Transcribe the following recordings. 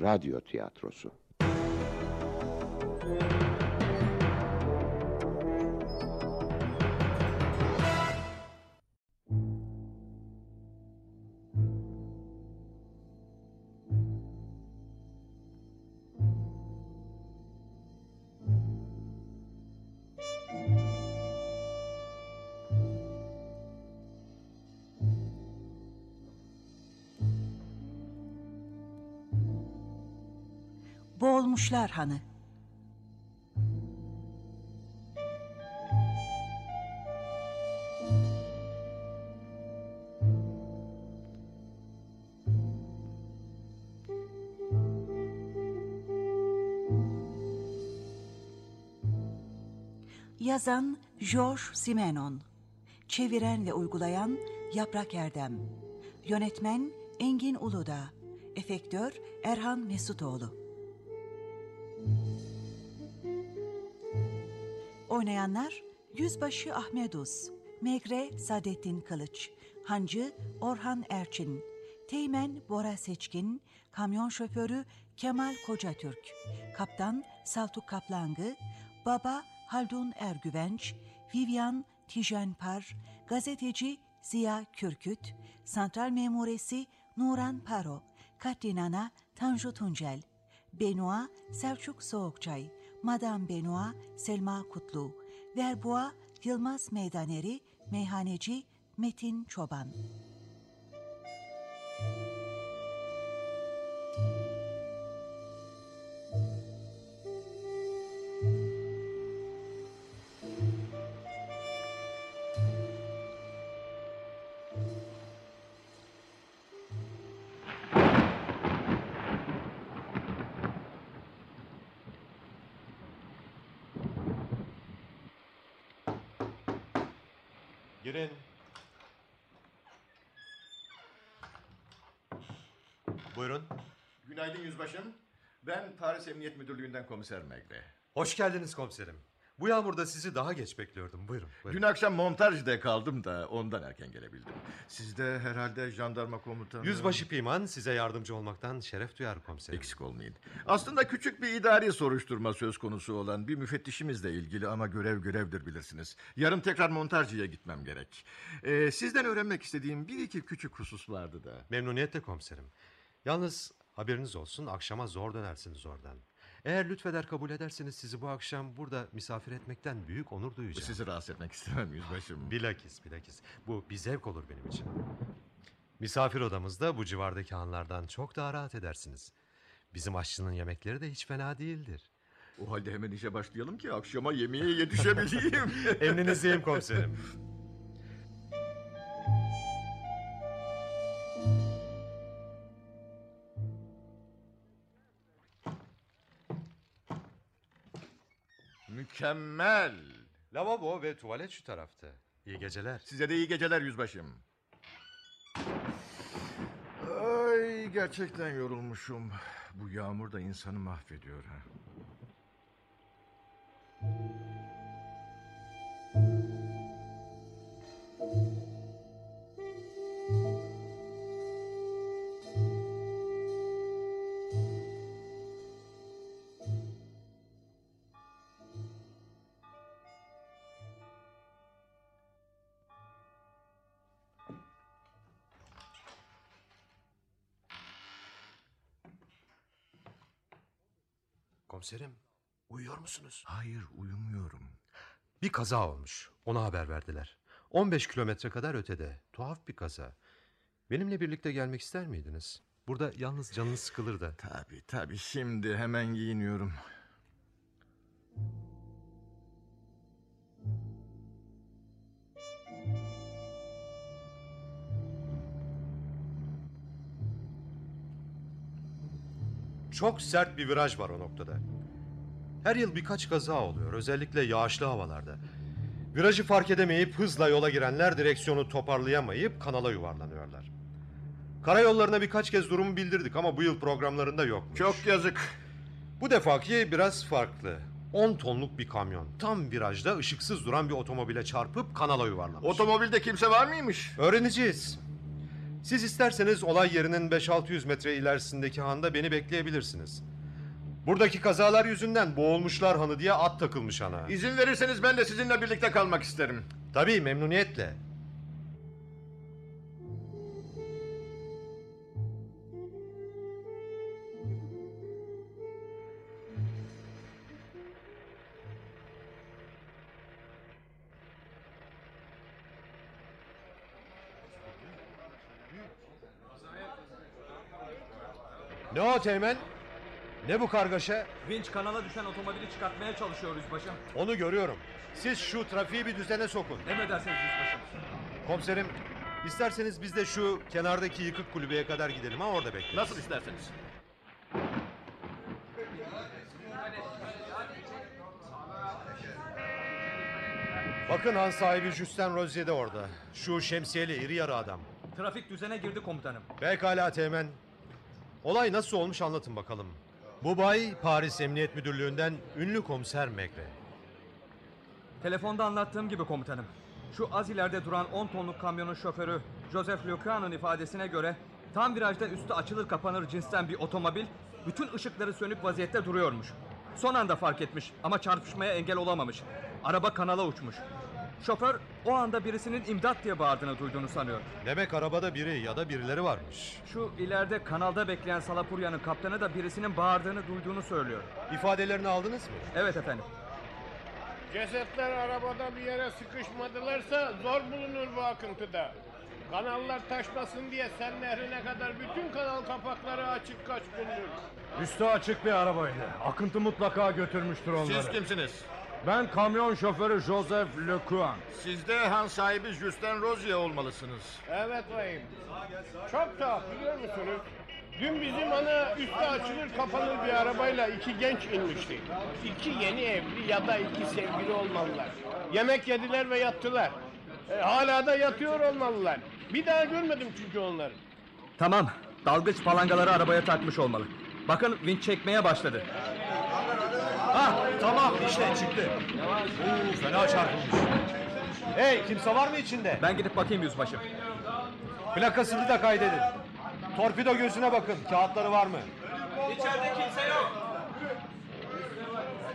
radyo tiyatrosu. Boğulmuşlar Hanı. Yazan George Simenon Çeviren ve uygulayan Yaprak Erdem Yönetmen Engin Uludağ Efektör Erhan Mesutoğlu Oynayanlar Yüzbaşı Ahmedus, Megre Sadettin Kılıç, Hancı Orhan Erçin, Teğmen Bora Seçkin, Kamyon Şoförü Kemal Kocatürk, Kaptan Saltuk Kaplangı, Baba Haldun Ergüvenç, Vivian Tijenpar, Gazeteci Ziya Kürküt, Santral Memuresi Nuran Paro, Katrinana Tanju Tuncel, Benoğa Selçuk Soğukçay, Madame Benoğa Selma Kutlu, Verboğa Yılmaz Meydaneri, Meyhaneci Metin Çoban. Yüzbaşım. Ben Paris Emniyet Müdürlüğü'nden komiser Megre. Hoş geldiniz komiserim. Bu yağmurda sizi daha geç bekliyordum. Buyurun. buyurun. Dün akşam montajda kaldım da ondan erken gelebildim. Siz de herhalde jandarma komutanı... Yüzbaşı Piman size yardımcı olmaktan şeref duyar komiserim. Eksik olmayın. Aslında küçük bir idari soruşturma söz konusu olan bir müfettişimizle ilgili ama görev görevdir bilirsiniz. Yarın tekrar montajcıya gitmem gerek. Ee, sizden öğrenmek istediğim bir iki küçük husus vardı da. Memnuniyetle komiserim. Yalnız haberiniz olsun akşama zor dönersiniz oradan. Eğer lütfeder kabul ederseniz sizi bu akşam burada misafir etmekten büyük onur duyacağım. Sizi rahatsız etmek istemem yüzbaşım. Bilakis bilakis. Bu bir zevk olur benim için. Misafir odamızda bu civardaki hanlardan çok daha rahat edersiniz. Bizim aşçının yemekleri de hiç fena değildir. O halde hemen işe başlayalım ki akşama yemeğe yetişebileyim. Emrinizdeyim komiserim. Mükemmel. Lavabo ve tuvalet şu tarafta. İyi geceler. Size de iyi geceler yüzbaşım. Ay gerçekten yorulmuşum. Bu yağmur da insanı mahvediyor ha. Komiserim, uyuyor musunuz? Hayır uyumuyorum. Bir kaza olmuş. Ona haber verdiler. 15 kilometre kadar ötede. Tuhaf bir kaza. Benimle birlikte gelmek ister miydiniz? Burada yalnız canınız sıkılır da. Tabii tabii şimdi hemen giyiniyorum. Çok sert bir viraj var o noktada. Her yıl birkaç kaza oluyor. Özellikle yağışlı havalarda. Virajı fark edemeyip hızla yola girenler direksiyonu toparlayamayıp kanala yuvarlanıyorlar. Karayollarına birkaç kez durumu bildirdik ama bu yıl programlarında yokmuş. Çok yazık. Bu defaki biraz farklı. 10 tonluk bir kamyon tam virajda ışıksız duran bir otomobile çarpıp kanala yuvarlanmış. Otomobilde kimse var mıymış? Öğreneceğiz. Siz isterseniz olay yerinin 5-600 metre ilerisindeki handa beni bekleyebilirsiniz. Buradaki kazalar yüzünden boğulmuşlar hanı diye at takılmış hana. İzin verirseniz ben de sizinle birlikte kalmak isterim. Tabii memnuniyetle. Ne o Teğmen? Ne bu kargaşa? Vinç kanala düşen otomobili çıkartmaya çalışıyor yüzbaşım. Onu görüyorum. Siz şu trafiği bir düzene sokun. Emredersiniz yüzbaşım. Komiserim, isterseniz biz de şu kenardaki yıkık kulübeye kadar gidelim ha orada bekleyin. Nasıl isterseniz. Bakın han sahibi Justin Rozier de orada. Şu şemsiyeli iri yarı adam. Trafik düzene girdi komutanım. Pekala Teğmen. Olay nasıl olmuş anlatın bakalım. Bu bay Paris Emniyet Müdürlüğü'nden ünlü komiser Megre. Telefonda anlattığım gibi komutanım. Şu az ileride duran 10 tonluk kamyonun şoförü Joseph Lucan'ın ifadesine göre tam virajda üstü açılır kapanır cinsten bir otomobil bütün ışıkları sönük vaziyette duruyormuş. Son anda fark etmiş ama çarpışmaya engel olamamış. Araba kanala uçmuş. Şoför o anda birisinin imdat diye bağırdığını duyduğunu sanıyor. Demek arabada biri ya da birileri varmış. Şu ileride kanalda bekleyen Salapurya'nın kaptanı da birisinin bağırdığını duyduğunu söylüyor. İfadelerini aldınız mı? Evet efendim. Cesetler arabada bir yere sıkışmadılarsa zor bulunur bu akıntıda. Kanallar taşmasın diye Sen Nehri'ne kadar bütün kanal kapakları açık kaç gündür. Üstü açık bir arabaydı. Akıntı mutlaka götürmüştür onları. Siz kimsiniz? Ben kamyon şoförü Joseph Lecuan. Siz de han sahibi Justin Rozier olmalısınız. Evet bayım. Çok tuhaf biliyor musunuz? Dün bizim ana üstü açılır kapanır bir arabayla iki genç inmişti. İki yeni evli ya da iki sevgili olmalılar. Yemek yediler ve yattılar. E, hala da yatıyor olmalılar. Bir daha görmedim çünkü onları. Tamam. Dalgıç palangaları arabaya takmış olmalı. Bakın vinç çekmeye başladı. Ah tamam işte çıktı. Oo, fena çarpılmış. Hey kimse var mı içinde? Ben gidip bakayım yüzbaşım. Plakasını da kaydedin. Torpido gözüne bakın. Kağıtları var mı? İçeride kimse yok.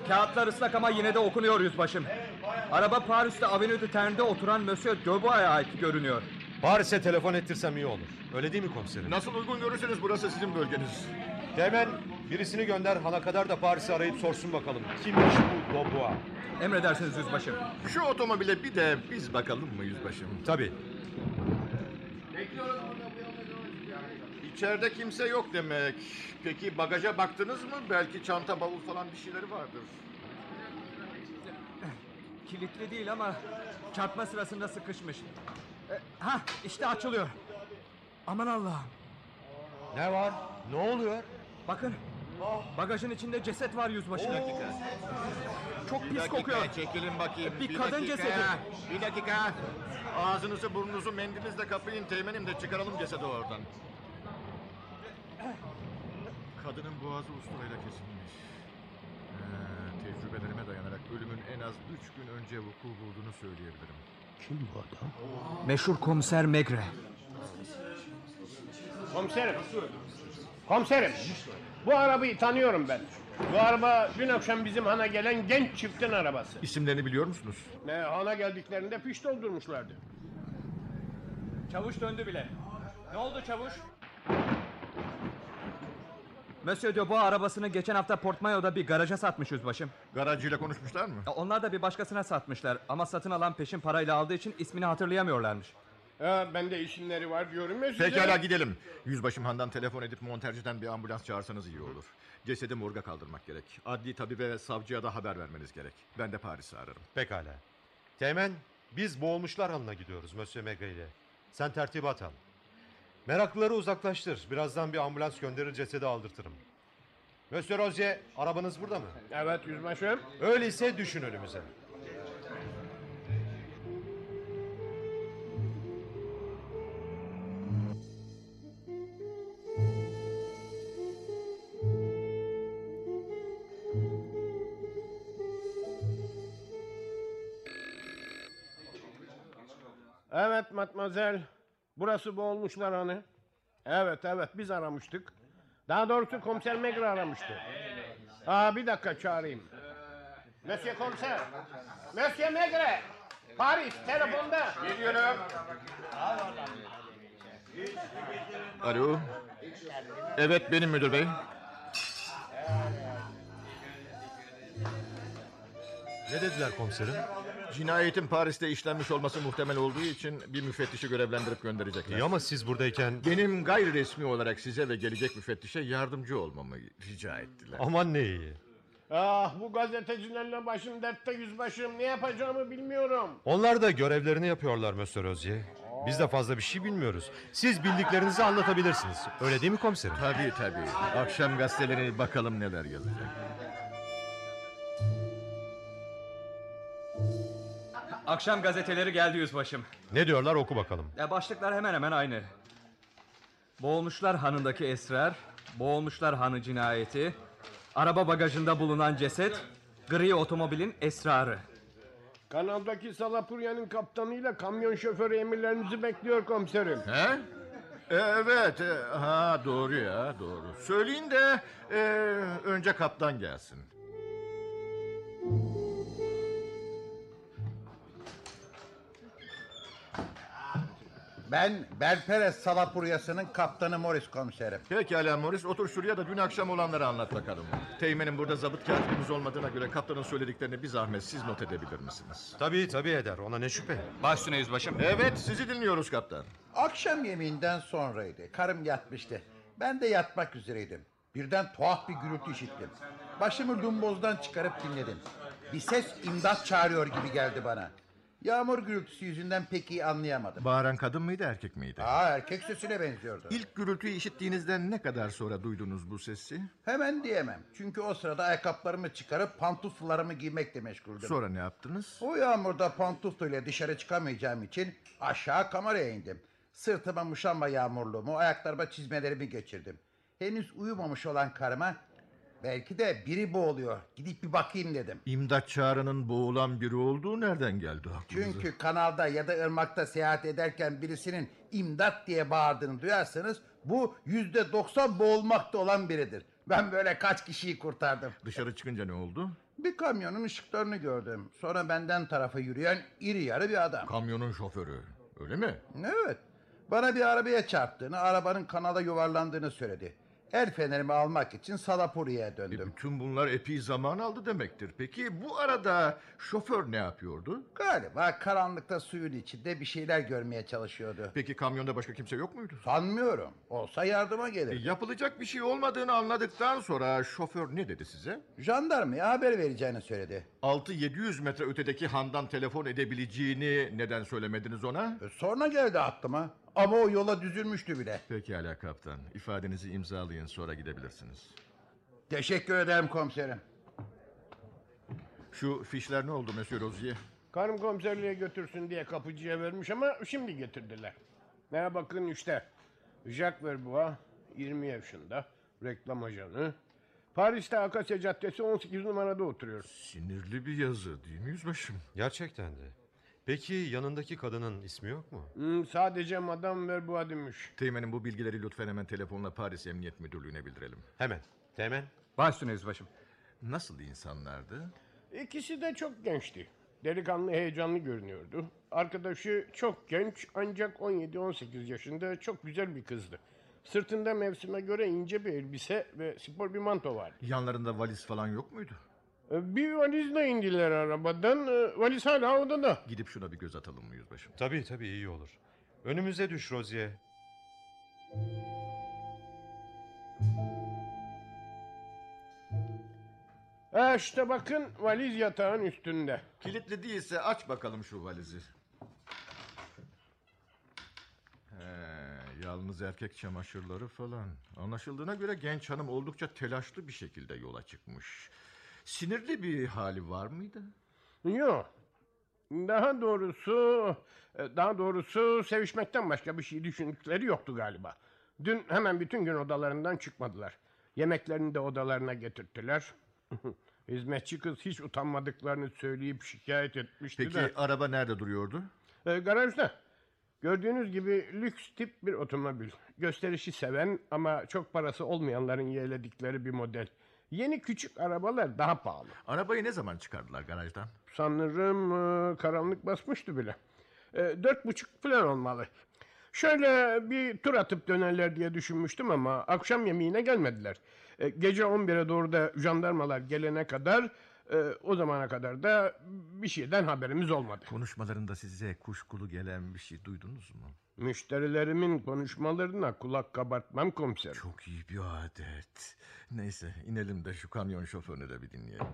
Kağıtlar ıslak ama yine de okunuyor yüzbaşım. Araba Paris'te Avenue de Terne'de oturan Monsieur Debois'a ait görünüyor. Paris'e telefon ettirsem iyi olur. Öyle değil mi komiserim? Nasıl uygun görürseniz burası sizin bölgeniz. Hemen birisini gönder. Hana kadar da Paris'i arayıp sorsun bakalım. Kimmiş bu Doboa? Emredersiniz yüzbaşım. Şu otomobile bir de biz bakalım mı yüzbaşım? Tabii. İçeride kimse yok demek. Peki bagaja baktınız mı? Belki çanta, bavul falan bir şeyleri vardır. Kilitli değil ama çarpma sırasında sıkışmış. E, Ha işte açılıyor. Aman Allah'ım. Ne var? Ne oluyor? Bakın. Bagajın içinde ceset var yüzbaşım. Çok Bir pis dakika, kokuyor. çekilin bakayım. Bir kadın dakika, cesedi. Bir dakika. Ağzınızı burnunuzu mendilinizle kapayın teğmenim de çıkaralım cesedi oradan. Kadının boğazı usturayla kesilmiş. Ee, tecrübelerime dayanarak ölümün en az üç gün önce vuku bulduğunu söyleyebilirim. Meşhur komiser Megre. Komiserim. Komiserim. Bu arabayı tanıyorum ben. Bu araba dün akşam bizim hana gelen genç çiftin arabası. İsimlerini biliyor musunuz? Ne hana geldiklerinde piş doldurmuşlardı. Çavuş döndü bile. Ne oldu çavuş? Monsieur Dubois arabasını geçen hafta Portmayo'da bir garaja satmış yüzbaşım. Garajcıyla konuşmuşlar mı? Onlar da bir başkasına satmışlar ama satın alan peşin parayla aldığı için ismini hatırlayamıyorlarmış. Ha, ben de isimleri var diyorum ya size. Pekala gidelim. Yüzbaşım Handan telefon edip monterciden bir ambulans çağırsanız iyi olur. Cesedi morga kaldırmak gerek. Adli tabibe ve savcıya da haber vermeniz gerek. Ben de Paris'i ararım. Pekala. Teğmen, biz boğulmuşlar hanına gidiyoruz Monsieur Megre ile. Sen tertibat al. Meraklıları uzaklaştır. Birazdan bir ambulans gönderir cesedi aldırtırım. Monsieur Rozier, arabanız burada mı? Evet yüzbaşım. Öyleyse düşün önümüze. Evet matmazel. Burası boğulmuşlar hani. Evet evet biz aramıştık. Daha doğrusu komiser Megre aramıştı. Aa bir dakika çağırayım. Monsieur komiser. Monsieur Megre. Paris telefonda. Geliyorum. Alo. Evet benim müdür bey. Ne dediler komiserim? Cinayetin Paris'te işlenmiş olması muhtemel olduğu için bir müfettişi görevlendirip gönderecekler. İyi ama siz buradayken... Benim gayri resmi olarak size ve gelecek müfettişe yardımcı olmamı rica ettiler. Aman ne iyi. Ah bu gazetecilerle başım dertte yüzbaşım. Ne yapacağımı bilmiyorum. Onlar da görevlerini yapıyorlar Mösyö Rozier. Biz de fazla bir şey bilmiyoruz. Siz bildiklerinizi anlatabilirsiniz. Öyle değil mi komiserim? Tabii tabii. Akşam gazetelerine bakalım neler yazacak. Akşam gazeteleri geldi yüzbaşım. Ne diyorlar oku bakalım. Ya başlıklar hemen hemen aynı. Boğulmuşlar hanındaki esrar, boğulmuşlar hanı cinayeti, araba bagajında bulunan ceset, gri otomobilin esrarı. Kanaldaki Salapurya'nın kaptanıyla kamyon şoförü emirlerinizi bekliyor komiserim. He? Evet. e, Ha doğru ya doğru. Söyleyin de e, önce kaptan gelsin. Ben Belperes Salapuryası'nın kaptanı Morris komiserim. Pekala Morris otur şuraya da dün akşam olanları anlat bakalım. Teğmenin burada zabıt katibimiz olmadığına göre kaptanın söylediklerini bir zahmet siz not edebilir misiniz? Tabii tabii eder. Ona ne şüphe. Baş üstüne yüzbaşım. Evet sizi dinliyoruz kaptan. Akşam yemeğinden sonraydı. Karım yatmıştı. Ben de yatmak üzereydim. Birden tuhaf bir gürültü işittim. Başımı lumbozdan çıkarıp dinledim. Bir ses imdat çağırıyor gibi geldi bana. Yağmur gürültüsü yüzünden pek iyi anlayamadım. Bağıran kadın mıydı erkek miydi? Aa erkek sesine benziyordu. İlk gürültüyü işittiğinizden ne kadar sonra duydunuz bu sesi? Hemen diyemem. Çünkü o sırada ayakkabılarımı çıkarıp pantuflarımı giymekle meşguldüm. Sonra ne yaptınız? O yağmurda pantufluyla dışarı çıkamayacağım için aşağı kameraya indim. Sırtıma muşamba yağmurluğumu, ayaklarıma çizmelerimi geçirdim. Henüz uyumamış olan karıma belki de biri boğuluyor. Gidip bir bakayım dedim. İmdat çağrının boğulan biri olduğu nereden geldi aklınıza? Çünkü kanalda ya da ırmakta seyahat ederken birisinin imdat diye bağırdığını duyarsanız bu yüzde doksan boğulmakta olan biridir. Ben böyle kaç kişiyi kurtardım. Dışarı çıkınca ne oldu? Bir kamyonun ışıklarını gördüm. Sonra benden tarafa yürüyen iri yarı bir adam. Kamyonun şoförü. Öyle mi? Evet. Bana bir arabaya çarptığını, arabanın kanala yuvarlandığını söyledi. El fenerimi almak için Salapuri'ye E, döndüm. bütün bunlar epey zaman aldı demektir. Peki bu arada şoför ne yapıyordu? Galiba karanlıkta suyun içinde bir şeyler görmeye çalışıyordu. Peki kamyonda başka kimse yok muydu? Sanmıyorum. Olsa yardıma E, gelir. yapılacak bir şey olmadığını anladıktan sonra şoför ne dedi size? Jandarmaya haber vereceğini söyledi. 6-700 metre ötedeki handan telefon edebileceğini neden söylemediniz ona? E, Sonra geldi aklıma. Ama o yola düzülmüştü bile. Pekala kaptan. İfadenizi imzalayın sonra gidebilirsiniz. Teşekkür ederim komiserim. Şu fişler ne oldu Monsieur Rozier? Karım komiserliğe götürsün diye kapıcıya vermiş ama şimdi getirdiler. Ne bakın işte. Jacques Verbois 20 yaşında. Reklam ajanı. Paris'te Akasya Caddesi 18 numarada oturuyor. Sinirli bir yazı değil mi yüzbaşım? Gerçekten de. Peki yanındaki kadının ismi yok mu? Hmm, sadece Madame Verbois demiş. Teğmenim bu bilgileri lütfen hemen telefonla Paris Emniyet Müdürlüğü'ne bildirelim. Hemen. Teğmen. Baş üstüne yüzbaşım. Nasıl insanlardı? İkisi de çok gençti. Delikanlı heyecanlı görünüyordu. Arkadaşı çok genç ancak 17-18 yaşında çok güzel bir kızdı. Sırtında mevsime göre ince bir elbise ve spor bir manto vardı. Yanlarında valiz falan yok muydu? E, Bir valizle indiler arabadan. E, Valiz hala odada. Gidip şuna bir göz atalım mı yüzbaşım? Tabii tabii iyi olur. Önümüze düş Rozier. E işte bakın valiz yatağın üstünde. Kilitli değilse aç bakalım şu valizi. He, yalnız erkek çamaşırları falan. Anlaşıldığına göre genç hanım oldukça telaşlı bir şekilde yola çıkmış. Sinirli bir hali var mıydı? Yok. Daha doğrusu e, daha doğrusu sevişmekten başka bir şey düşündükleri yoktu galiba. Dün hemen bütün gün odalarından çıkmadılar. Yemeklerini de odalarına getirttiler. Hizmetçi kız hiç utanmadıklarını söyleyip şikayet etmişti Peki de. araba nerede duruyordu? E, garajda. Gördüğünüz gibi lüks tip bir otomobil. Gösterişi seven ama çok parası olmayanların yeğledikleri bir model. Yeni küçük arabalar daha pahalı. Arabayı ne zaman çıkardılar garajdan? Sanırım e, karanlık basmıştı bile. E, dört buçuk falan olmalı. Şöyle bir tur atıp dönerler diye düşünmüştüm ama akşam yemeğine gelmediler. E, gece 11'e doğru da jandarmalar gelene kadar e, o zamana kadar da bir şeyden haberimiz olmadı. Konuşmalarında size kuşkulu gelen bir şey duydunuz mu? Müşterilerimin konuşmalarına kulak kabartmam komiserim. Çok iyi bir adet. Neyse inelim de şu kamyon şoförünü de bir dinleyelim.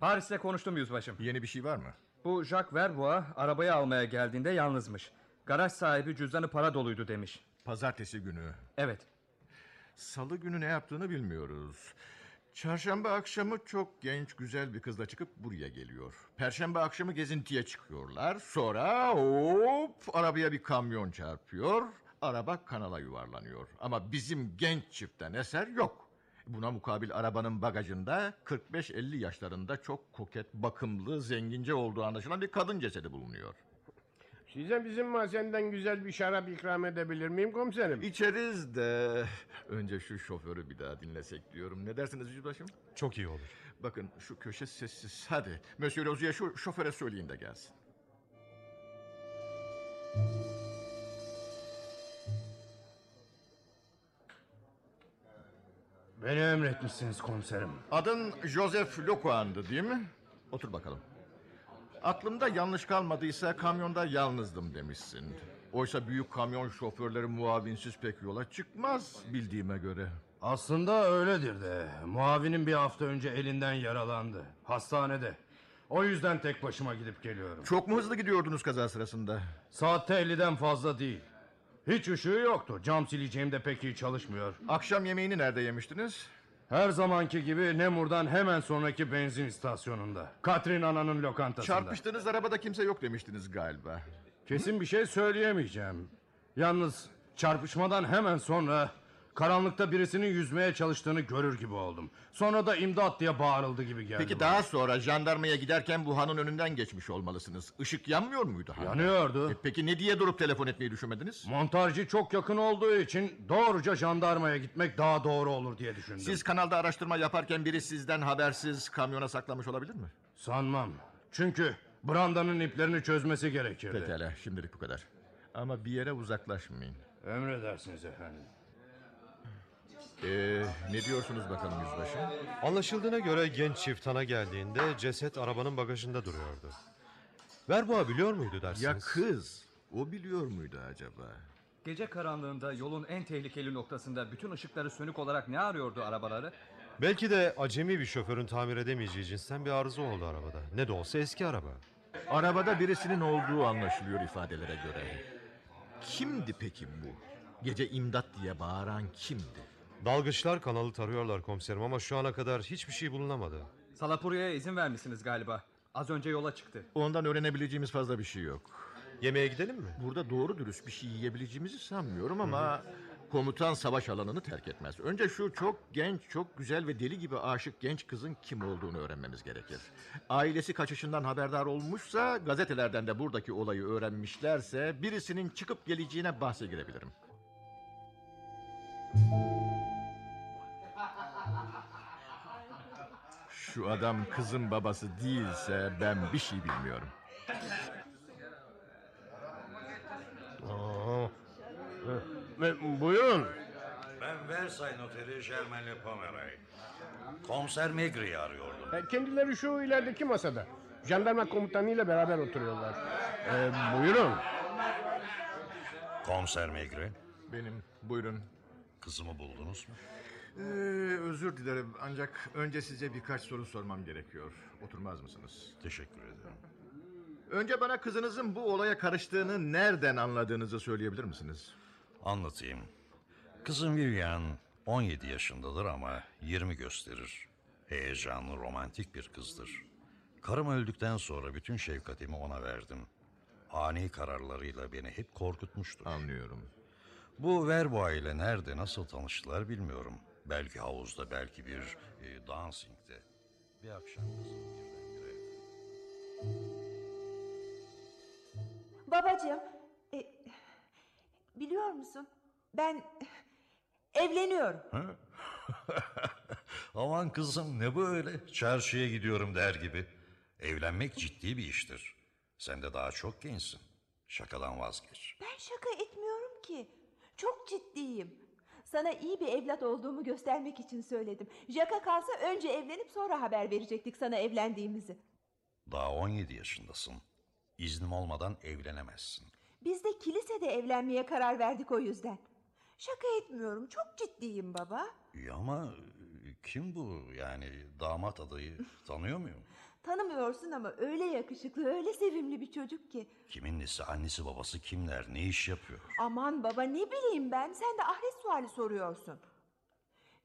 Paris'te konuştum yüzbaşım. Yeni bir şey var mı? Bu Jacques Verbois arabayı almaya geldiğinde yalnızmış. Garaj sahibi cüzdanı para doluydu demiş. Pazartesi günü. Evet. Salı günü ne yaptığını bilmiyoruz. Çarşamba akşamı çok genç güzel bir kızla çıkıp buraya geliyor. Perşembe akşamı gezintiye çıkıyorlar. Sonra hop arabaya bir kamyon çarpıyor. Araba kanala yuvarlanıyor. Ama bizim genç çiftten eser yok. Buna mukabil arabanın bagajında 45-50 yaşlarında çok koket, bakımlı, zengince olduğu anlaşılan bir kadın cesedi bulunuyor. Size bizim mahzenden güzel bir şarap ikram edebilir miyim komiserim? İçeriz de önce şu şoförü bir daha dinlesek diyorum. Ne dersiniz yüzbaşım? Çok iyi olur. Bakın şu köşe sessiz. Hadi. Monsieur Lozier şu şoföre söyleyin de gelsin. Beni emretmişsiniz komiserim. Adın Joseph Lecoin'dı değil mi? Otur bakalım. Aklımda yanlış kalmadıysa kamyonda yalnızdım demişsin. Oysa büyük kamyon şoförleri muavinsiz pek yola çıkmaz bildiğime göre. Aslında öyledir de. Muavinin bir hafta önce elinden yaralandı. Hastanede. O yüzden tek başıma gidip geliyorum. Çok mu hızlı gidiyordunuz kaza sırasında? Saatte 50'den fazla değil. Hiç ışığı yoktu. Cam sileceğim de pek iyi çalışmıyor. Akşam yemeğini nerede yemiştiniz? Her zamanki gibi Nemur'dan hemen sonraki benzin istasyonunda. Katrin Ana'nın lokantasında. Çarpıştığınız arabada kimse yok demiştiniz galiba. Kesin bir şey söyleyemeyeceğim. Yalnız çarpışmadan hemen sonra karanlıkta birisinin yüzmeye çalıştığını görür gibi oldum. Sonra da imdat diye bağırıldı gibi geldi. Peki bana. daha sonra jandarmaya giderken bu hanın önünden geçmiş olmalısınız. Işık yanmıyor muydu han? Yanıyordu. E peki ne diye durup telefon etmeyi düşünmediniz? Montarcı çok yakın olduğu için doğruca jandarmaya gitmek daha doğru olur diye düşündüm. Siz kanalda araştırma yaparken biri sizden habersiz kamyona saklamış olabilir mi? Sanmam. Çünkü Branda'nın iplerini çözmesi gerekirdi. Pekala şimdilik bu kadar. Ama bir yere uzaklaşmayın. Emredersiniz efendim. Ee, ne diyorsunuz bakalım yüzbaşı? Anlaşıldığına göre genç çift hana geldiğinde ceset arabanın bagajında duruyordu. Verboğa biliyor muydu dersiniz? Ya kız? O biliyor muydu acaba? Gece karanlığında yolun en tehlikeli noktasında bütün ışıkları sönük olarak ne arıyordu arabaları? Belki de acemi bir şoförün tamir edemeyeceği cinsten bir arıza oldu arabada. Ne de olsa eski araba. Arabada birisinin olduğu anlaşılıyor ifadelere göre. Kimdi peki bu? Gece imdat diye bağıran kimdi? Dalgıçlar kanalı tarıyorlar komiserim ama şu ana kadar hiçbir şey bulunamadı. Salapuria'ya izin vermişsiniz galiba. Az önce yola çıktı. Ondan öğrenebileceğimiz fazla bir şey yok. Yemeğe gidelim mi? Burada doğru dürüst bir şey yiyebileceğimizi sanmıyorum ama... Komutan savaş alanını terk etmez. Önce şu çok genç, çok güzel ve deli gibi aşık genç kızın kim olduğunu öğrenmemiz gerekir. Ailesi kaçışından haberdar olmuşsa, gazetelerden de buradaki olayı öğrenmişlerse... ...birisinin çıkıp geleceğine bahse girebilirim. Şu adam kızın babası değilse ben bir şey bilmiyorum. E, buyurun. Ben Versailles Oteli Germain Le Pomeray. Komiser Megri'yi arıyordum. E, kendileri şu ilerideki masada. Jandarma komutanıyla beraber oturuyorlar. E, buyurun. Komiser Megri, Benim, buyurun. Kızımı buldunuz mu? Ee, özür dilerim ancak önce size birkaç soru sormam gerekiyor. Oturmaz mısınız? Teşekkür ederim. Önce bana kızınızın bu olaya karıştığını nereden anladığınızı söyleyebilir misiniz? Anlatayım. Kızım Vivian 17 yaşındadır ama 20 gösterir. Heyecanlı, romantik bir kızdır. Karım öldükten sonra bütün şefkatimi ona verdim. Ani kararlarıyla beni hep korkutmuştur. Anlıyorum. Bu Verbois ile nerede nasıl tanıştılar bilmiyorum. Belki havuzda belki bir e, dancing'de. Bir akşam kızım birdenbire... Babacığım, e, biliyor musun? Ben evleniyorum. Aman kızım ne böyle? Çarşıya gidiyorum der gibi. Evlenmek ciddi bir iştir. Sen de daha çok gençsin. Şakadan vazgeç. Ben şaka etmiyorum ki. Çok ciddiyim. Sana iyi bir evlat olduğumu göstermek için söyledim. Jaka kalsa önce evlenip sonra haber verecektik sana evlendiğimizi. Daha 17 yaşındasın. İznim olmadan evlenemezsin. Biz de kilisede evlenmeye karar verdik o yüzden. Şaka etmiyorum. Çok ciddiyim baba. İyi ama kim bu yani damat adayı tanıyor muyum? Tanımıyorsun ama öyle yakışıklı, öyle sevimli bir çocuk ki. Kimin nesi annesi babası kimler ne iş yapıyor? Aman baba ne bileyim ben. Sen de ahiret suali soruyorsun.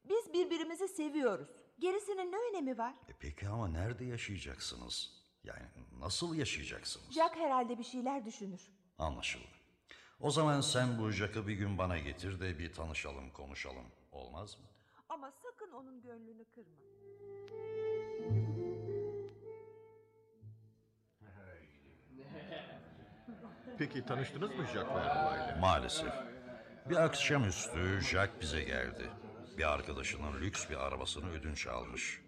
Biz birbirimizi seviyoruz. Gerisinin ne önemi var? E peki ama nerede yaşayacaksınız? Yani nasıl yaşayacaksınız? Jack herhalde bir şeyler düşünür. Anlaşıldı. O zaman sen bu Jack'ı bir gün bana getir de bir tanışalım konuşalım. Olmaz mı? Ama sakın onun gönlünü kırma. Peki tanıştınız mı Jacques Verbois ile? Maalesef. Bir akşamüstü Jack bize geldi. Bir arkadaşının lüks bir arabasını ödünç almış.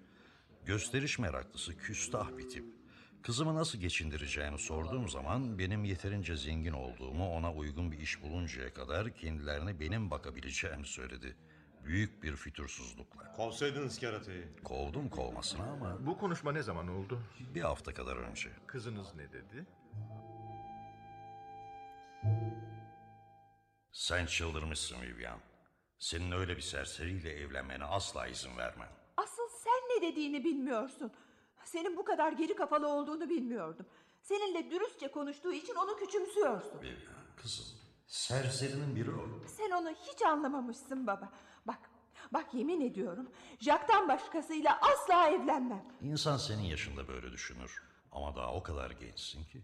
Gösteriş meraklısı küstah bir tip. Kızımı nasıl geçindireceğini sorduğum zaman benim yeterince zengin olduğumu ona uygun bir iş buluncaya kadar kendilerine benim bakabileceğimi söyledi. Büyük bir fütursuzlukla. Kovsaydınız kerateyi. Kovdum kovmasına ama Bu konuşma ne zaman oldu? bir hafta kadar önce. Kızınız ne dedi? Sen çıldırmışsın Vivian. Senin öyle bir serseriyle evlenmene asla izin vermem. Asıl sen ne dediğini bilmiyorsun. Senin bu kadar geri kafalı olduğunu bilmiyordum. Seninle dürüstçe konuştuğu için onu küçümsüyorsun. Vivian kızım, serserinin biri o. Sen onu hiç anlamamışsın baba. Bak, bak yemin ediyorum. Jack'tan başkasıyla asla evlenmem. İnsan senin yaşında böyle düşünür. Ama daha o kadar gençsin ki.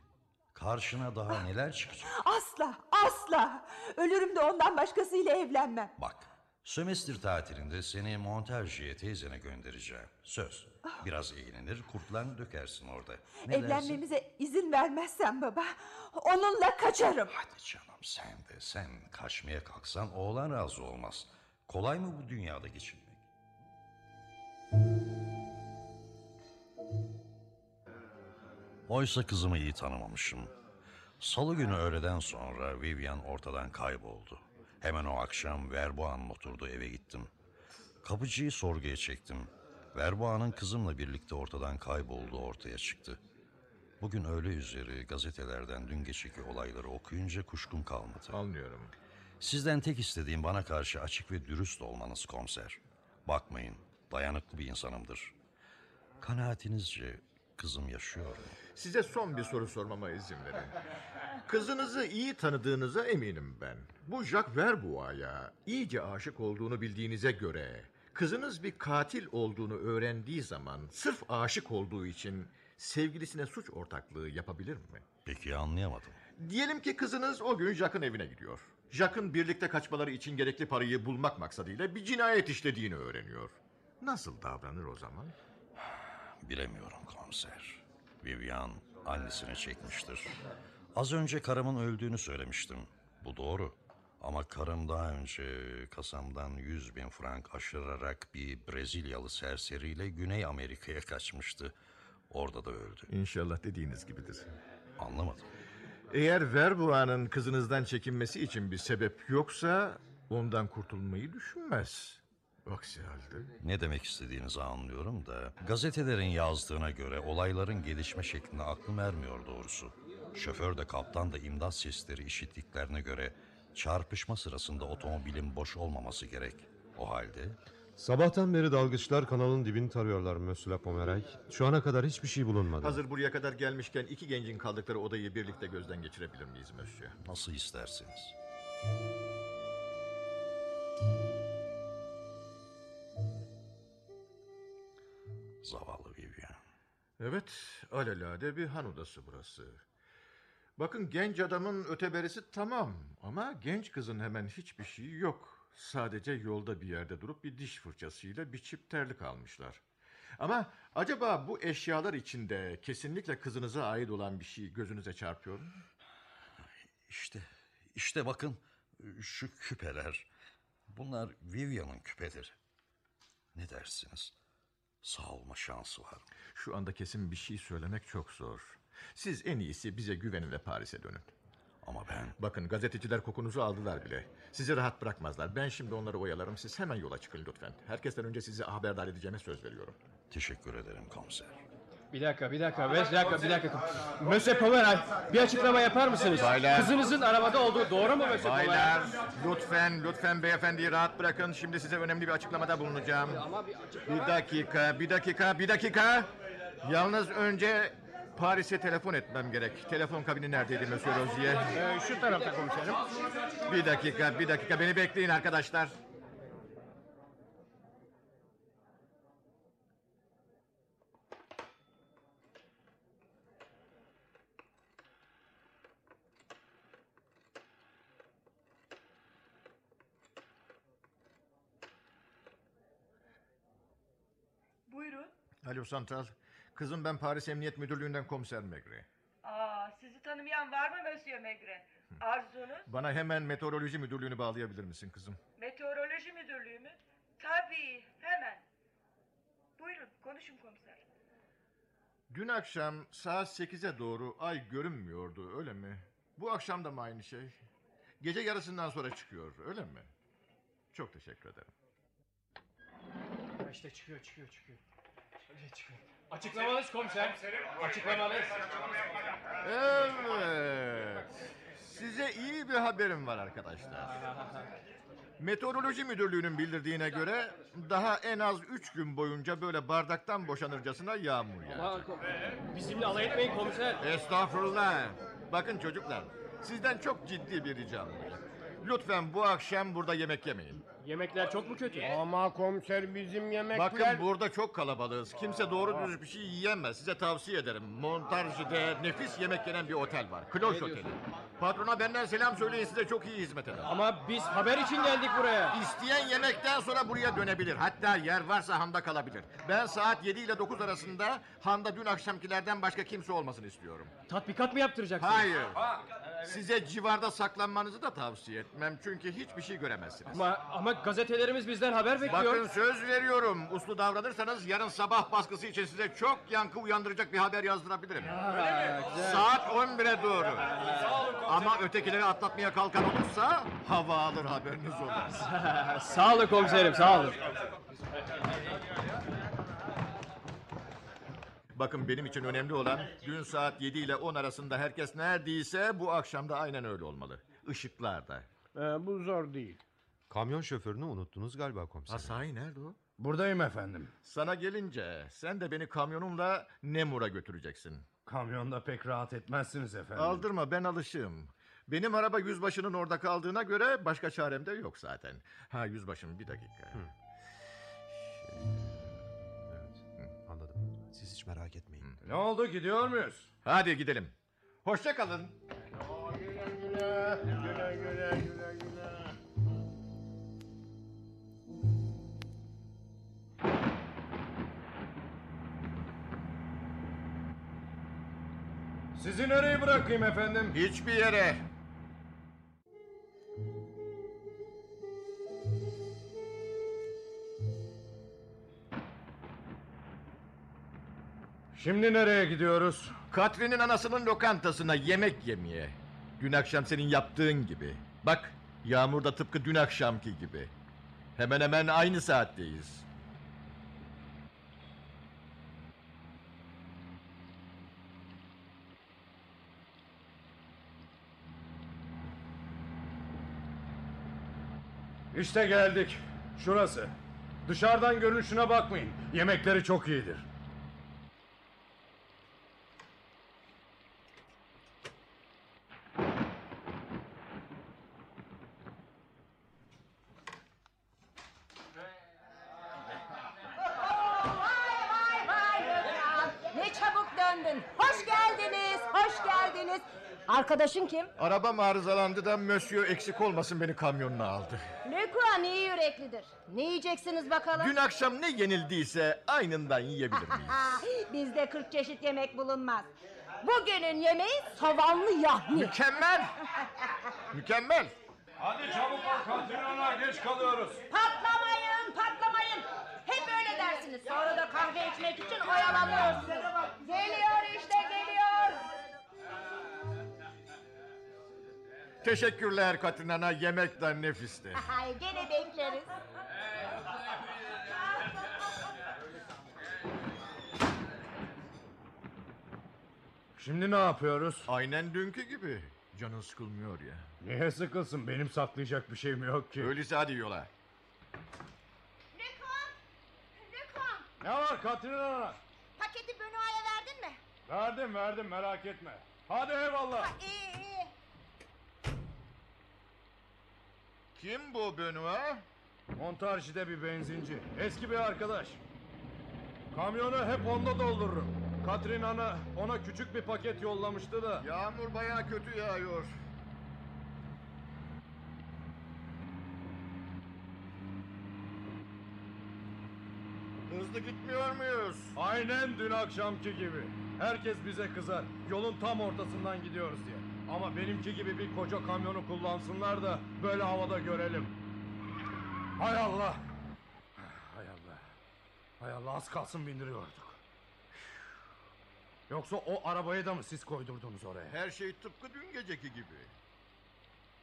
Karşına daha neler çıkacak? Asla, asla. Ölürüm de ondan başkasıyla evlenmem. Bak, sömestr tatilinde seni Monterji'ye teyzene göndereceğim. Söz. Biraz eğlenir, kurtlarını dökersin orada. Ne dersin? Evlenmemize izin vermezsen baba, onunla kaçarım. Hadi canım sen de sen kaçmaya kalksan oğlan razı olmaz. Kolay mı bu dünyada geçinmek? Oysa kızımı iyi tanımamışım. Salı günü öğleden sonra Vivian ortadan kayboldu. Hemen o akşam Verboğan'ın oturduğu eve gittim. Kapıcıyı sorguya çektim. Verboğan'ın kızımla birlikte ortadan kaybolduğu ortaya çıktı. Bugün öğle üzeri gazetelerden dün geceki olayları okuyunca kuşkum kalmadı. Anlıyorum. Sizden tek istediğim bana karşı açık ve dürüst olmanız komiser. Bakmayın, dayanıklı bir insanımdır. Kanaatinizce kızım yaşıyor mu? Size son bir soru sormama izin verin. Kızınızı iyi tanıdığınıza eminim ben. Bu Jacques Verbois'a iyice aşık olduğunu bildiğinize göre... ...kızınız bir katil olduğunu öğrendiği zaman... ...sırf aşık olduğu için sevgilisine suç ortaklığı yapabilir mi? Peki anlayamadım. Diyelim ki kızınız o gün Jacques'ın evine gidiyor. Jacques'ın birlikte kaçmaları için gerekli parayı bulmak maksadıyla bir cinayet işlediğini öğreniyor. Nasıl davranır o zaman? Bilemiyorum komiser. Vivian annesini çekmiştir. Az önce karımın öldüğünü söylemiştim. Bu doğru. Ama karım daha önce kasamdan 100 bin frank aşırarak bir Brezilyalı serseriyle Güney Amerika'ya kaçmıştı. Orada da öldü. İnşallah dediğiniz gibidir. Anlamadım. Eğer Verbois'ın kızınızdan çekinmesi için bir sebep yoksa ondan kurtulmayı düşünmez. Aksi halde Ne demek istediğinizi anlıyorum da gazetelerin yazdığına göre olayların gelişme şekline aklım ermiyor doğrusu. Şoför de kaptan da imdat sesleri işittiklerine göre çarpışma sırasında otomobilin boş olmaması gerek. O halde Sabahtan beri dalgıçlar kanalın dibini tarıyorlar Monsieur Pomeray. Şu ana kadar hiçbir şey bulunmadı. hazır buraya kadar gelmişken iki gencin kaldıkları odayı birlikte gözden geçirebilir miyiz Monsieur? nasıl isterseniz. Zavallı Vivian. Evet, alelade bir han odası burası. Bakın genç adamın öteberisi tamam ama genç kızın hemen hiçbir şeyi yok. Sadece yolda bir yerde durup bir diş fırçasıyla bir çip terlik almışlar. Ama acaba bu eşyalar içinde kesinlikle kızınıza ait olan bir şey gözünüze çarpıyor mu? İşte, işte bakın şu küpeler. Bunlar Vivian'ın küpeleri. Ne dersiniz? Sağ olma şansı var? Şu anda kesin bir şey söylemek çok zor. Siz en iyisi bize güvenin ve Paris'e dönün. Ama ben Bakın gazeteciler kokunuzu aldılar bile. Sizi rahat bırakmazlar. Ben şimdi onları oyalarım. Siz hemen yola çıkın lütfen. Herkesten önce sizi haberdar edeceğime söz veriyorum. teşekkür ederim komiser. Bir dakika, bir dakika, bir dakika, bir dakika. Mösyö Pomeray, bir açıklama yapar mısınız? Baylar. Kızınızın arabada olduğu doğru mu Mösyö Pomeray? Baylar lütfen lütfen beyefendiyi rahat bırakın. Şimdi size önemli bir açıklamada bulunacağım. Bir dakika bir dakika bir dakika. Yalnız önce Paris'e telefon etmem gerek. Telefon kabini neredeydi Monsieur Rozier? Ee, şu tarafta komiserim. Bir dakika bir dakika beni bekleyin arkadaşlar. Buyurun. Alo Santral. Kızım ben Paris Emniyet Müdürlüğü'nden komiser Megre. Aa, sizi tanımayan var mı Monsieur Megre? Arzunuz? Bana hemen meteoroloji müdürlüğünü bağlayabilir misin kızım? Meteoroloji müdürlüğü mü? Tabii, hemen. Buyurun, konuşun komiser. Dün akşam saat 8'e doğru ay görünmüyordu öyle mi? Bu akşam da mı aynı şey? Gece yarısından sonra çıkıyor öyle mi? Çok teşekkür ederim. İşte çıkıyor, çıkıyor, çıkıyor. Açıklamanız komiser. Açıklamanız. Evet. Size iyi bir haberim var arkadaşlar. Meteoroloji müdürlüğünün bildirdiğine göre daha en az üç gün boyunca böyle bardaktan boşanırcasına yağmur yağacak. Bizimle alay etmeyin komiser. Estağfurullah. Bakın çocuklar, sizden çok ciddi bir ricam var. Lütfen bu akşam burada yemek yemeyin. Yemekler çok mu kötü? Ama komiser bizim yemekler... Bakın burada çok kalabalığız. Kimse doğru düz bir şey yiyemez. Size tavsiye ederim. Montarjı'da nefis yemek yenen bir otel var. Kloş Oteli. Patrona benden selam söyleyin size çok iyi hizmet eder. Ama biz haber için geldik buraya. İsteyen yemekten sonra buraya dönebilir. Hatta yer varsa handa kalabilir. Ben saat 7 ile 9 arasında handa dün akşamkilerden başka kimse olmasını istiyorum. Tatbikat mı yaptıracaksınız? Hayır. Size civarda saklanmanızı da tavsiye etmem. Çünkü hiçbir şey göremezsiniz. Ama, ama gazetelerimiz bizden haber bekliyor. Bakın söz veriyorum. Uslu davranırsanız yarın sabah baskısı için size çok yankı uyandıracak bir haber yazdırabilirim. Saat 11'e doğru. Ama ötekileri atlatmaya kalkan olursa hava alır haberiniz olur. sağ olun komiserim, sağ olun. Bakın benim için önemli olan dün saat 7 ile 10 arasında herkes neredeyse bu akşam da aynen öyle olmalı. Işıklarda. Ee, bu zor değil. Kamyon şoförünü unuttunuz galiba komiserim. Ha sahi nerede o? Buradayım efendim. Sana gelince sen de beni kamyonunla Nemur'a götüreceksin. Kamyonda pek rahat etmezsiniz efendim. Aldırma ben alışığım. Benim araba yüzbaşının orada kaldığına göre başka çarem de yok zaten. Ha yüzbaşım bir dakika. Anladım. Siz hiç merak etmeyin. Ne oldu gidiyor muyuz? Hadi gidelim. Hoşça kalın. Güle güle, güle güle, güle güle. Sizi nereye bırakayım efendim? Hiçbir yere. Şimdi nereye gidiyoruz? Katri'nin anasının lokantasına yemek yemeye. Dün akşam senin yaptığın gibi. Bak yağmur da tıpkı dün akşamki gibi. Hemen hemen aynı saatteyiz. İşte geldik. Şurası. Dışarıdan görünüşüne bakmayın. Yemekleri çok iyidir. Ne çabuk döndün. Hoş geldiniz, hoş geldiniz. siz? Arkadaşın kim? Arabam arızalandı da Monsieur eksik olmasın beni kamyonuna aldı. Lekuan iyi yüreklidir. Ne yiyeceksiniz bakalım? Dün akşam ne yenildiyse aynından yiyebilir miyiz? Bizde 40 çeşit yemek bulunmaz. Bugünün yemeği savanlı yahni. Mükemmel. Mükemmel. Hadi çabuk ol Katrina'na geç kalıyoruz. Patlamayın, patlamayın. Hep öyle dersiniz. Sonra da kahve içmek için oyalanıyorsunuz. Geliyor. Teşekkürler Katrina'na yemek de nefisti. Ay gene bekleriz. Şimdi ne yapıyoruz? Aynen dünkü gibi. Canın sıkılmıyor ya. Niye sıkılsın? Benim saklayacak bir şeyim yok ki. Öyleyse hadi yola. Lekuan, Lekuan. Ne var Katrina? Paketi Benoa'ya verdin mi? Verdim verdim merak etme. Hadi eyvallah. İyi iyi. Kim bu Benoit? Montarjide bir benzinci. Eski bir arkadaş. Kamyonu hep onda doldururum. Katrina'na ona küçük bir paket yollamıştı da. Yağmur bayağı kötü yağıyor. Hızlı gitmiyor muyuz? Aynen dün akşamki gibi. Herkes bize kızar. Yolun tam ortasından gidiyoruz diye. Ama benimki gibi bir koca kamyonu kullansınlar da böyle havada görelim. Hay Allah. Hay Allah. Hay Allah az kalsın bindiriyorduk. Yoksa o arabayı da mı siz koydurdunuz oraya? Her şey tıpkı dün geceki gibi.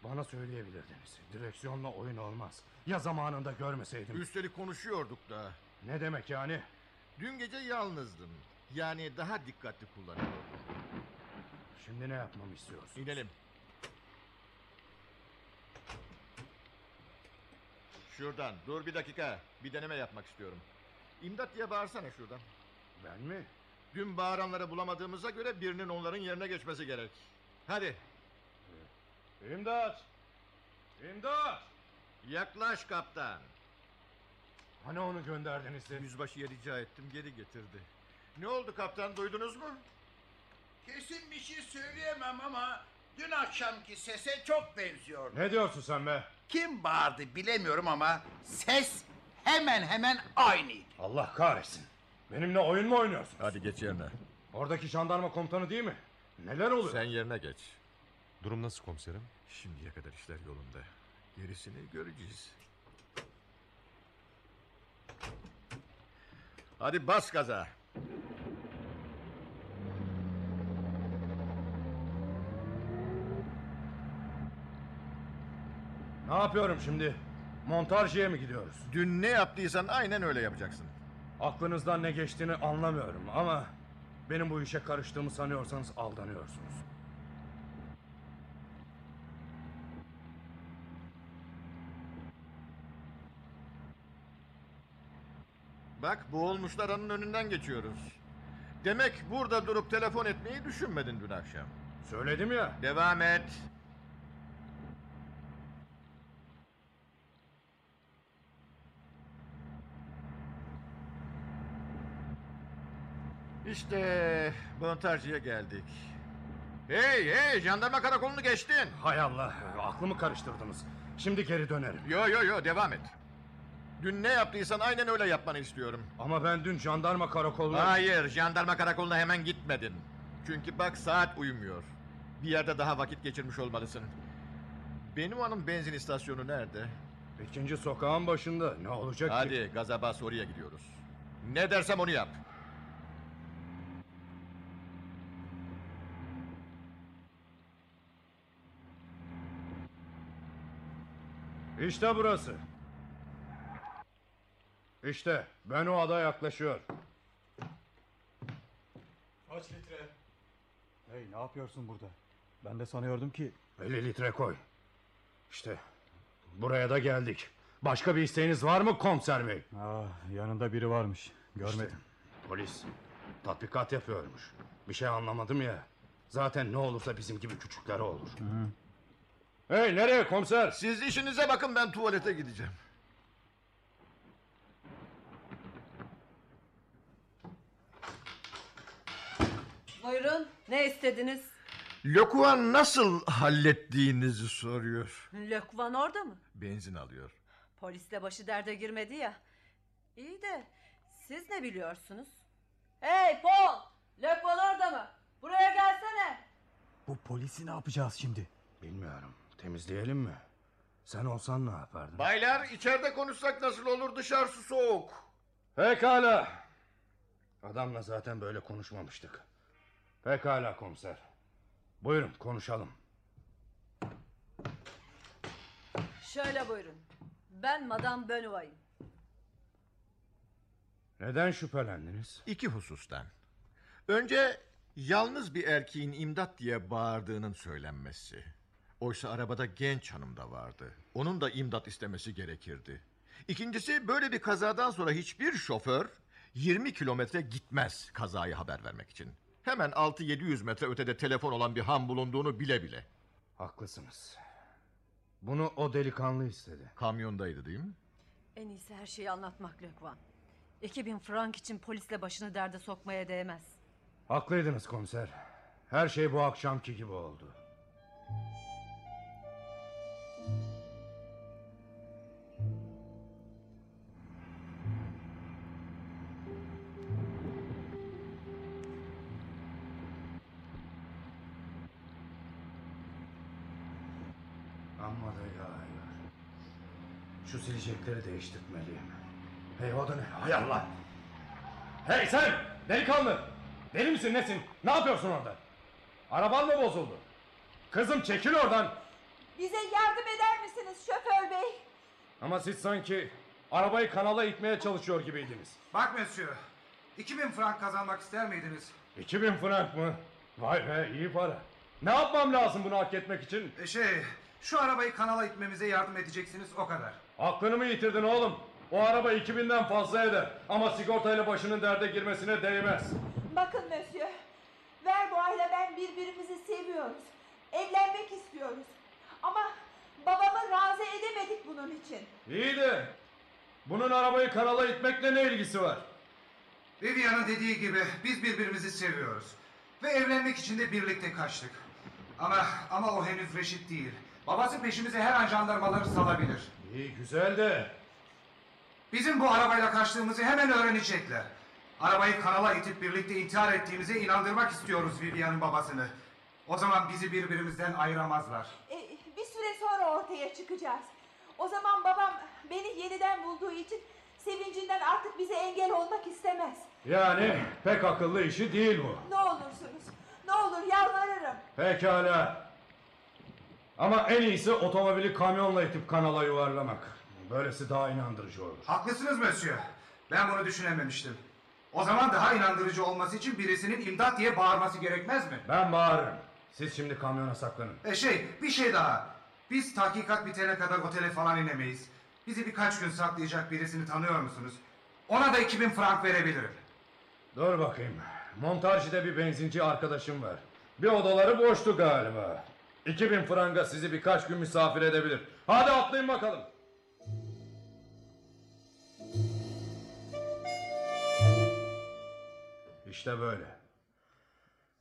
Bana söyleyebilirdiniz. Direksiyonla oyun olmaz. Ya zamanında görmeseydim. Üstelik konuşuyorduk da. Ne demek yani? Dün gece yalnızdım. Yani daha dikkatli kullanıyordum. Şimdi ne yapmamı istiyorsun? İnelim. Şuradan dur bir dakika. Bir deneme yapmak istiyorum. İmdat diye bağırsana şuradan. Ben mi? Dün bağıranları bulamadığımıza göre birinin onların yerine geçmesi gerek. Hadi İmdat! İmdat! yaklaş kaptan. Hani onu gönderdiniz siz? Yüzbaşıya rica ettim geri getirdi. Ne oldu kaptan duydunuz mu? Kesin bir şey söyleyemem ama dün akşamki sese çok benziyor. Ne diyorsun sen be? Kim bağırdı bilemiyorum ama ses hemen hemen aynıydı. Allah kahretsin. Benimle oyun mu oynuyorsun? Hadi geç yerine. Oradaki jandarma komutanı değil mi? Neler oluyor? Sen yerine geç. Durum nasıl komiserim? Şimdiye kadar işler yolunda. Gerisini göreceğiz. Hadi bas gaza. Ne yapıyorum şimdi? Montarjıya mı gidiyoruz? Dün ne yaptıysan aynen öyle yapacaksın. Aklınızdan ne geçtiğini anlamıyorum ama... ...benim bu işe karıştığımı sanıyorsanız aldanıyorsunuz. Bak bu olmuşların önünden geçiyoruz. Demek burada durup telefon etmeyi düşünmedin dün akşam. Söyledim ya. Devam et. İşte montajcıya geldik. Hey hey jandarma karakolunu geçtin. Hay Allah aklımı karıştırdınız. Şimdi geri dönerim. Yo yo yo devam et. Dün ne yaptıysan aynen öyle yapmanı istiyorum. Ama ben dün jandarma karakoluna... Hayır jandarma karakoluna hemen gitmedin. Çünkü bak saat uyumuyor. Bir yerde daha vakit geçirmiş olmalısın. Benim hanım benzin istasyonu nerede? İkinci sokağın başında ne olacak ki? Hadi gaza bas oraya gidiyoruz. Ne dersem onu yap. İşte burası. İşte ben o ada yaklaşıyor. Kaç litre? Hey ne yapıyorsun burada? Ben de sanıyordum ki... 50 litre koy. İşte buraya da geldik. Başka bir isteğiniz var mı komiser bey? Ah, yanında biri varmış. Görmedim. İşte, polis tatbikat yapıyormuş. Bir şey anlamadım ya. Zaten ne olursa bizim gibi küçüklere olur. Hey nereye komiser? Siz işinize bakın ben tuvalete gideceğim. Buyurun ne istediniz? Lokuan nasıl hallettiğinizi soruyor. Lökvan orada mı? Benzin alıyor. Polisle başı derde girmedi ya. İyi de siz ne biliyorsunuz? Hey Paul! Lökvan orada mı? Buraya gelsene. Bu polisi ne yapacağız şimdi? Bilmiyorum. Temizleyelim mi? Sen olsan ne yapardın? Baylar içeride konuşsak nasıl olur dışarısı soğuk. Pekala. Adamla zaten böyle konuşmamıştık. Pekala komiser. Buyurun konuşalım. Şöyle buyurun. Ben Madame Benoît'im. Neden şüphelendiniz? İki husustan. Önce yalnız bir erkeğin imdat diye bağırdığının söylenmesi. Oysa arabada genç hanım da vardı. Onun da imdat istemesi gerekirdi. İkincisi böyle bir kazadan sonra hiçbir şoför 20 kilometre gitmez kazayı haber vermek için. Hemen 6-700 metre ötede telefon olan bir han bulunduğunu bile bile. Haklısınız. Bunu o delikanlı istedi. Kamyondaydı değil mi? En iyisi her şeyi anlatmak Lökvan. 2000 frank için polisle başını derde sokmaya değmez. Haklıydınız komiser. Her şey bu akşamki gibi oldu. Amma da yağıyor. Şu silecekleri değiştirmeliyim. Hey o da ne? Hay Allah! Hey sen! Delikanlı! Deli misin nesin? Ne yapıyorsun orada? Araban mı bozuldu? Kızım çekil oradan! Bize yardım eder misiniz şoför bey? Ama siz sanki arabayı kanala itmeye çalışıyor gibiydiniz. Bak Monsieur, 2000 frank kazanmak ister miydiniz? 2000 frank mı? Vay be iyi para. Ne yapmam lazım bunu hak etmek için? E şey, şu arabayı kanala itmemize yardım edeceksiniz o kadar. Aklını mı yitirdin oğlum? O araba 2000'den fazla eder. Ama sigortayla başının derde girmesine değmez. Bakın Verbois ile ben birbirimizi seviyoruz. Evlenmek istiyoruz. Ama babamı razı edemedik bunun için. İyi de bunun arabayı kanala itmekle ne ilgisi var? Vivian'ın dediği gibi biz birbirimizi seviyoruz. Ve evlenmek için de birlikte kaçtık. Ama ama o henüz reşit değil. Babası peşimize her an jandarmaları salabilir. İyi güzel de Bizim bu arabayla kaçtığımızı hemen öğrenecekler. Arabayı kanala itip birlikte intihar ettiğimize inandırmak istiyoruz Vivian'ın babasını. O zaman bizi birbirimizden ayıramazlar. E, bir süre sonra ortaya çıkacağız. O zaman babam beni yeniden bulduğu için sevincinden artık bize engel olmak istemez. yani pek akıllı işi değil bu. Ne olursunuz, ne olur yalvarırım. Pekala. Ama en iyisi otomobili kamyonla itip kanala yuvarlamak. Böylesi daha inandırıcı olur. Haklısınız Monsieur. Ben bunu düşünememiştim. O zaman daha inandırıcı olması için birisinin imdat diye bağırması gerekmez mi? Ben bağırırım. Siz şimdi kamyona saklanın. E şey, bir şey daha. Biz tahkikat bitene kadar otele falan inemeyiz. Bizi birkaç gün saklayacak birisini tanıyor musunuz? Ona da 2000 frank verebilirim. Dur bakayım. Montajide bir benzinci arkadaşım var. Bir odaları boştu galiba. 2000 franga sizi birkaç gün misafir edebilir. Hadi atlayın bakalım. İşte böyle.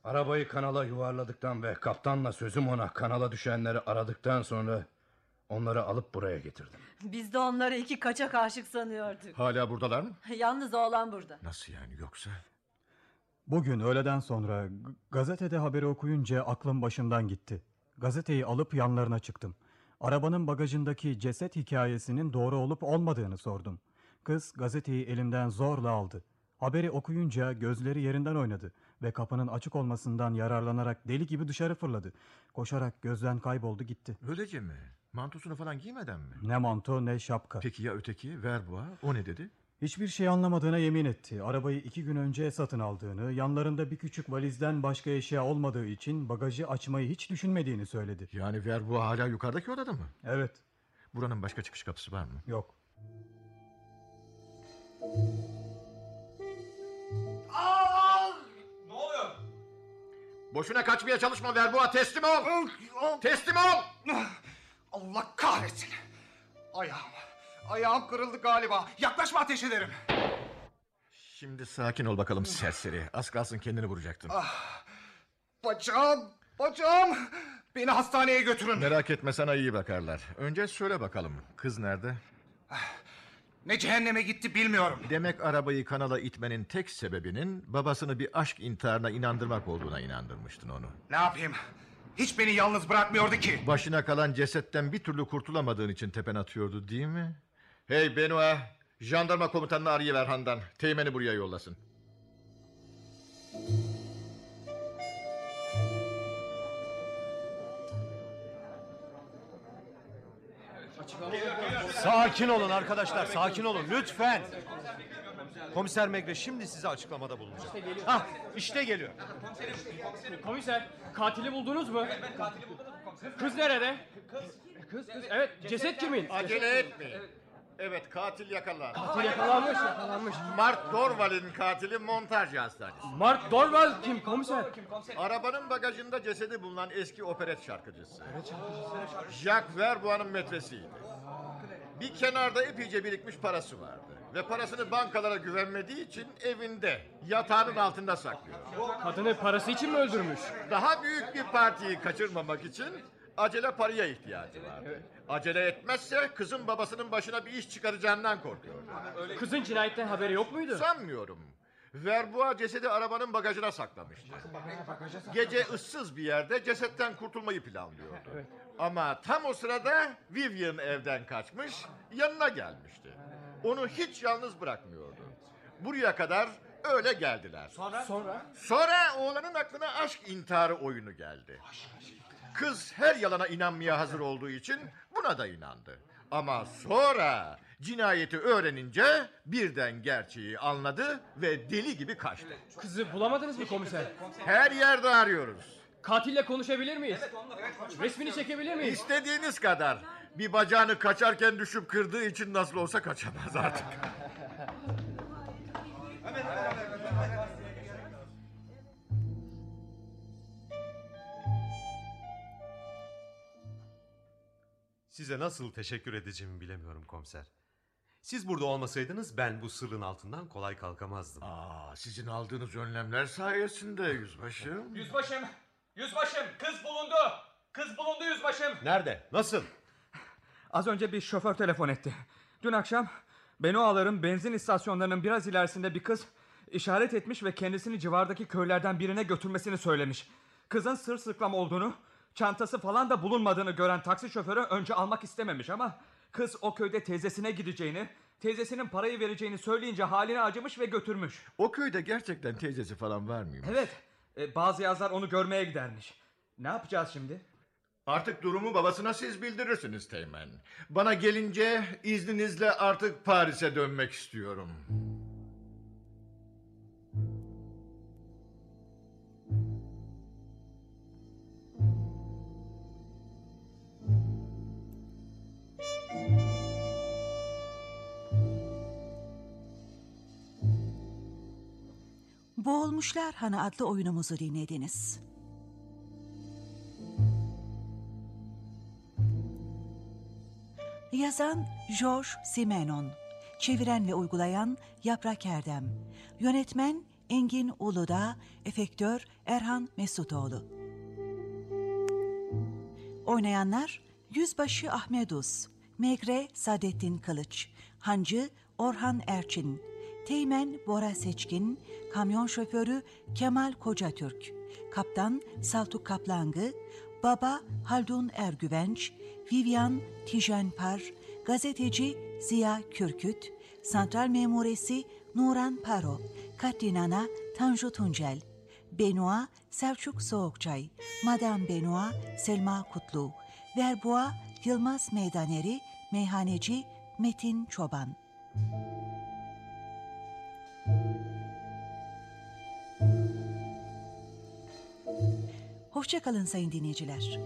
Arabayı kanala yuvarladıktan ve kaptanla sözüm ona kanala düşenleri aradıktan sonra onları alıp buraya getirdim. Biz de onları iki kaçak aşık sanıyorduk. Hala buradalar mı? Yalnız oğlan burada. Nasıl yani yoksa? Bugün öğleden sonra gazetede haberi okuyunca aklım başımdan gitti. Gazeteyi alıp yanlarına çıktım. Arabanın bagajındaki ceset hikayesinin doğru olup olmadığını sordum. Kız gazeteyi elimden zorla aldı. Haberi okuyunca gözleri yerinden oynadı ve kapının açık olmasından yararlanarak deli gibi dışarı fırladı. Koşarak gözden kayboldu gitti. Öylece mi? Mantosunu falan giymeden mi? Ne manto ne şapka. Peki ya öteki Verbois o ne dedi? Hiçbir şey anlamadığına yemin etti. Arabayı iki gün önce satın aldığını, yanlarında bir küçük valizden başka eşya olmadığı için bagajı açmayı hiç düşünmediğini söyledi. Yani Verbois hala yukarıdaki odada mı? Evet. Buranın başka çıkış kapısı var mı? Yok. Ne oluyor? Boşuna kaçmaya çalışma Verbois teslim ol! teslim ol! Allah kahretsin. Ayağım. Ayağım kırıldı galiba. Yaklaşma ateş ederim. Şimdi sakin ol bakalım serseri. Az kalsın kendini vuracaktın. Bacağım. Hocam beni hastaneye götürün. Merak etme sana iyi bakarlar. Önce söyle bakalım kız nerede? Ne cehenneme gitti bilmiyorum. Demek arabayı kanala itmenin tek sebebinin babasını bir aşk intiharına inandırmak olduğuna inandırmıştın onu. Ne yapayım? Hiç beni yalnız bırakmıyordu ki. Başına kalan cesetten bir türlü kurtulamadığın için tepen atıyordu değil mi? Hey Benoit, jandarma komutanını arayıver Handan. Teğmeni buraya yollasın. Sakin olun arkadaşlar, sakin olun lütfen. Komiser Megre şimdi size açıklamada bulunacak. Ah, işte geliyor. Komiser, katili buldunuz mu? Kız nerede? Kız, kız, evet, ceset kimin? Acele etmeyin. Evet katil yakalandı. Katil yakalanmış, yakalanmış. Mark Dorval'in katili montaj hastanesi. Mark Dorval kim komiser? Arabanın bagajında cesedi bulunan eski operet şarkıcısı. Jacques Verbois'un metresiydi. Bir kenarda epeyce birikmiş parası vardı. Ve parasını bankalara güvenmediği için evinde, yatağının altında saklıyor. Kadını parası için mi öldürmüş? Daha büyük bir partiyi kaçırmamak için acele paraya ihtiyacı vardı. Acele etmezse kızın babasının başına bir iş çıkaracağından korkuyordu. Kızın cinayetten haberi yok muydu? Sanmıyorum. Verbois cesedi arabanın bagajına saklamıştı. Gece ıssız bir yerde cesetten kurtulmayı planlıyordu. Ama tam o sırada Vivian evden kaçmış, yanına gelmişti. Onu hiç yalnız bırakmıyordu. Buraya kadar öyle geldiler. Sonra? Sonra? Sonra oğlanın aklına aşk intiharı oyunu geldi. Kız her yalana inanmaya hazır olduğu için buna da inandı. Ama sonra cinayeti öğrenince birden gerçeği anladı ve deli gibi kaçtı. Kızı bulamadınız mı komiser? Her yerde arıyoruz. Katille konuşabilir miyiz? Resmini çekebilir miyiz? İstediğiniz kadar. Bir bacağını kaçarken düşüp kırdığı için nasıl olsa kaçamaz artık. Size nasıl teşekkür edeceğimi bilemiyorum komiser. Siz burada olmasaydınız ben bu sırrın altından kolay kalkamazdım. Aa, sizin aldığınız önlemler sayesinde yüzbaşım. Yüzbaşım, yüzbaşım kız bulundu. Kız bulundu yüzbaşım. Nerede? Nasıl? Az önce bir şoför telefon etti. Dün akşam Benoa'ların benzin istasyonlarının biraz ilerisinde bir kız işaret etmiş ve kendisini civardaki köylerden birine götürmesini söylemiş. Kızın sırsıklam olduğunu, çantası falan da bulunmadığını gören taksi şoförü önce almak istememiş ama kız o köyde teyzesine gideceğini, teyzesinin parayı vereceğini söyleyince haline acımış ve götürmüş. O köyde gerçekten teyzesi falan var mıymış? Evet, e, bazı yazlar onu görmeye gidermiş. Ne yapacağız şimdi? Artık durumu babasına siz bildirirsiniz Teğmen. Bana gelince izninizle artık Paris'e dönmek istiyorum. Boğulmuşlar Hanı adlı oyunumuzu dinlediniz. Yazan George Simenon, çeviren ve uygulayan Yaprak Erdem, yönetmen Engin Uludağ, efektör Erhan Mesutoğlu. Oynayanlar Yüzbaşı Ahmet Uz, Megre Sadettin Kılıç, Hancı Orhan Erçin, Teğmen Bora Seçkin, kamyon şoförü Kemal Kocatürk, kaptan Saltuk Kaplangı, baba Haldun Ergüvenç, Vivian Tijenpar, gazeteci Ziya Kürküt, santral memuresi Nuran Paro, Katrinana Tanju Tuncel, Benoit Selçuk Soğukçay, Madame Benoit Selma Kutlu, Verboğa Yılmaz Meydaneri, Meyhaneci Metin Çoban. Hoşçakalın sayın dinleyiciler.